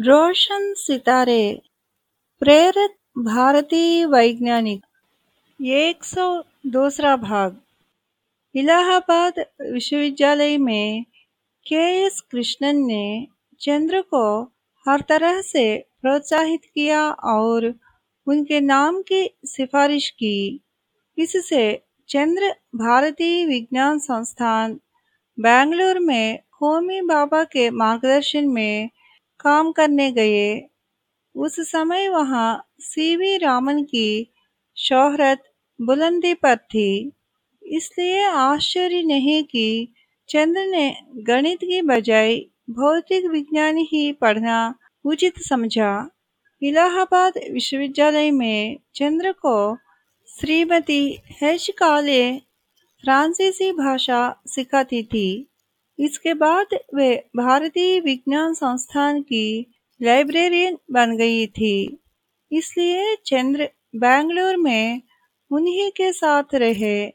रोशन सितारे, प्रेरित भारतीय वैज्ञानिक एक सौ दूसरा भाग। इलाहाबाद विश्वविद्यालय में के एस कृष्णन ने चंद्र को हर तरह से प्रोत्साहित किया और उनके नाम की सिफारिश की। इससे चंद्र भारतीय विज्ञान संस्थान, बेंगलुरु में होमी बाबा के मार्गदर्शन में काम करने गए। उस समय वहाँ सीवी रामन की शोहरत बुलंदी पर थी। इसलिए आश्चर्य नहीं कि चंद्र ने गणित की बजाय भौतिक विज्ञान ही पढ़ना उचित समझा। इलाहाबाद विश्वविद्यालय में चंद्र को श्रीमती एच काले फ्रांसीसी भाषा सिखाती थी। इसके बाद वे भारतीय विज्ञान संस्थान की लाइब्रेरियन बन गई थी। इसलिए चंद्र बेंगलुरु में उन्हीं के साथ रहे।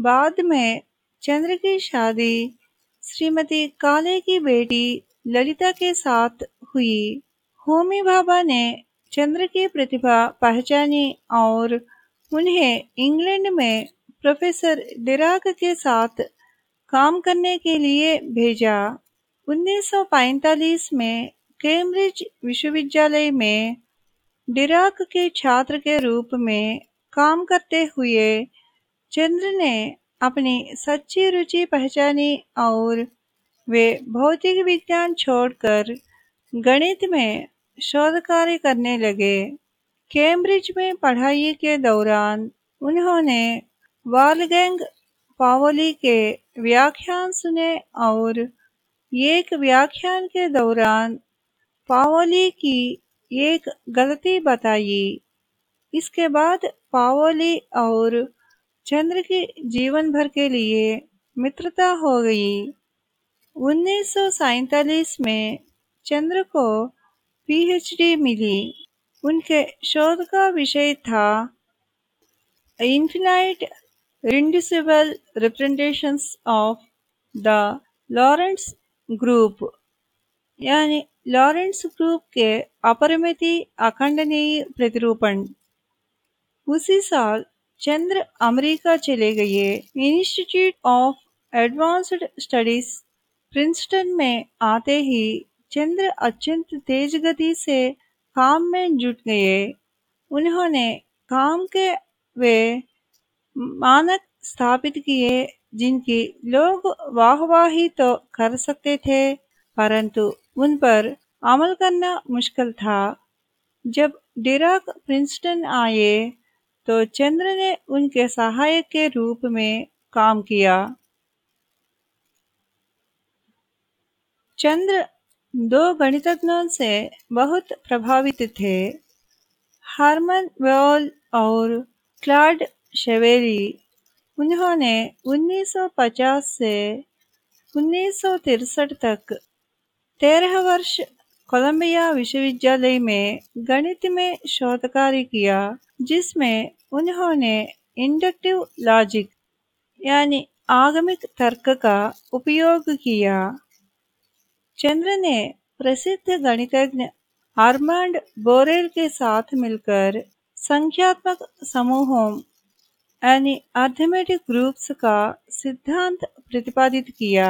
बाद में चंद्र की शादी श्रीमती काले की बेटी ललिता के साथ हुई। होमी बाबा ने चंद्र की प्रतिभा पहचानी और उन्हें इंग्लैंड में प्रोफेसर डिराक के साथ काम करने के लिए भेजा। 1945 में कैम्ब्रिज विश्वविद्यालय में डिराक के छात्र के रूप में काम करते हुए चंद्र ने अपनी सच्ची रुचि पहचानी और वे भौतिक विज्ञान छोड़कर गणित में शोध कार्य करने लगे। कैम्ब्रिज में पढ़ाई के दौरान उन्होंने वालगैंग पावोली के व्याख्यान सुने और एक व्याख्यान के दौरान पावली की एक गलती बताई। इसके बाद पावोली और चंद्र की जीवन भर के लिए मित्रता हो गई। उन्नीस में चंद्र को पीएचडी मिली। उनके शोध का विषय था infinite reducible representations of the Lorentz group यानी लॉरेंस ग्रुप के अपरिमिति अखंडनीय प्रतिरूपण उसी साल चंद्र अमेरिका चले गए institute of advanced studies Princeton में आते ही चंद्र अत्यंत तेज गति से काम में जुट गए उन्होंने काम के वे मानक स्थापित किए, जिनकी लोग वाहवाही तो कर सकते थे, परंतु उन पर अमल करना मुश्किल था। जब डिराक प्रिंसटन आए तो चंद्र ने उनके सहायक के रूप में काम किया। चंद्र दो गणितज्ञों से बहुत प्रभावित थे। हारमन वेल और क्लाड शेवेरी उन्होंने 1950 से उन्नीस तक तेरह वर्ष कोलंबिया विश्वविद्यालय में गणित में शोध कार्य किया जिसमें उन्होंने इंडक्टिव लॉजिक यानी आगमिक तर्क का उपयोग किया चंद्र ने प्रसिद्ध गणितज्ञ आर्मांड बोरेल के साथ मिलकर संख्यात्मक समूहों यानी अर्थमेटिक ग्रुप्स का सिद्धांत प्रतिपादित किया।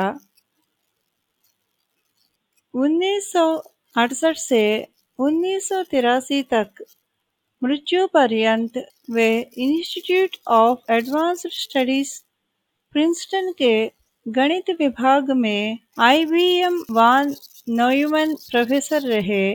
1968 से उन्नीस सौ तिरासी तक मृत्यु पर्यंत वे institute of advanced studies Princeton के गणित विभाग में आईबीएम वान नोयुमन प्रोफेसर रहे।